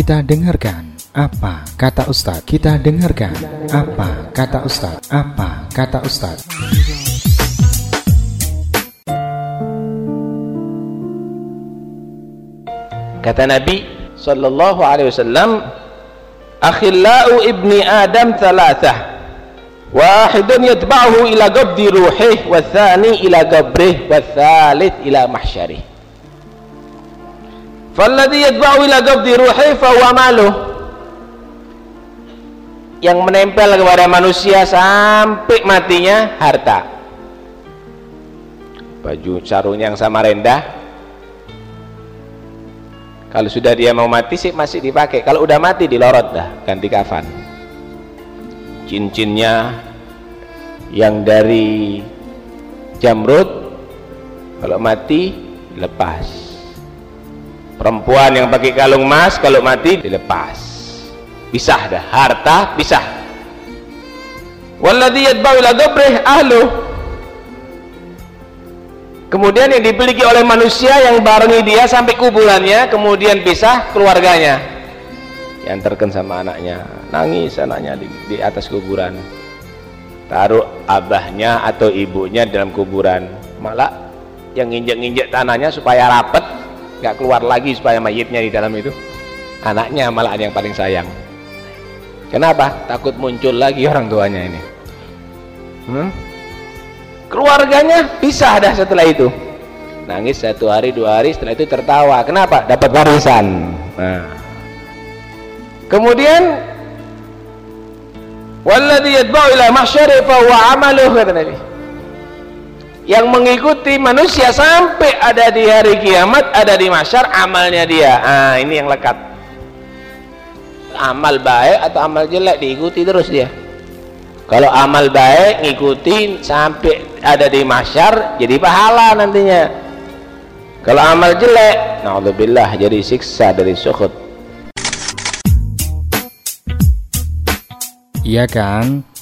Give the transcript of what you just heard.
Kita dengarkan apa kata Ustadz. Kita dengarkan apa kata Ustadz. Apa kata Ustadz. Kata Nabi sallallahu alaihi wasallam, "Akhillau ibni Adam thalathah." Wahidun yatba'uhu ila qabdi ruhih, wathani ila qabrih, wathalith ila mahsyarih. Falladhi yatba'u ila qabdi ruhih fahuwa maluh. Yang menempel kepada manusia sampai matinya harta. Baju sarung yang sama rendah kalau sudah dia mau mati sih masih dipakai kalau udah mati dilorot dah ganti kafan cincinnya yang dari jamrut kalau mati lepas perempuan yang pakai kalung emas kalau mati dilepas. Pisah dah harta pisah. Walladhi yadba'u ila ahlu. Kemudian yang dimiliki oleh manusia yang barengi dia sampai kuburannya kemudian pisah keluarganya. Yang terken sama anaknya. Nangis anaknya di, di atas kuburan. Taruh abahnya atau ibunya dalam kuburan. Malah yang nginjek-nginjek tanahnya supaya rapet nggak keluar lagi supaya mayitnya di dalam itu. Anaknya malah yang paling sayang. Kenapa? takut muncul lagi orang tuanya ini. Hmm? keluarganya pisah dah setelah itu. Nangis satu hari dua hari setelah itu tertawa. Kenapa? Dapat warisan. Nah. kemudian walladhi yadba'u ila mahsyari fa kata Nabi yang mengikuti manusia sampai ada di hari kiamat ada di masyar amalnya dia. Ah ini yang lekat. Amal baik atau amal jelek diikuti terus dia. Kalau amal baik ngikutin sampai ada di masyar jadi pahala nantinya. Kalau amal jelek naudzubillah jadi siksa dari sukhut Iya kan?